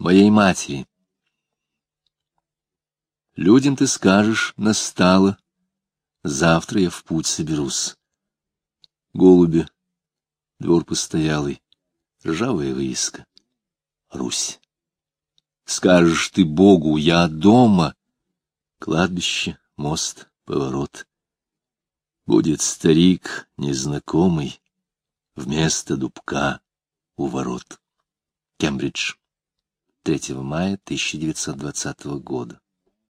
моей матери. Людям ты скажешь, настало, завтра я в путь соберусь. Голуби, двор постоялый, ржавая вывеска, Русь. Скажешь ты Богу, я дома, кладбище, мост, поворот. Будет старик незнакомый вместо дубка у ворот. Кембридж. 3 мая 1920 года.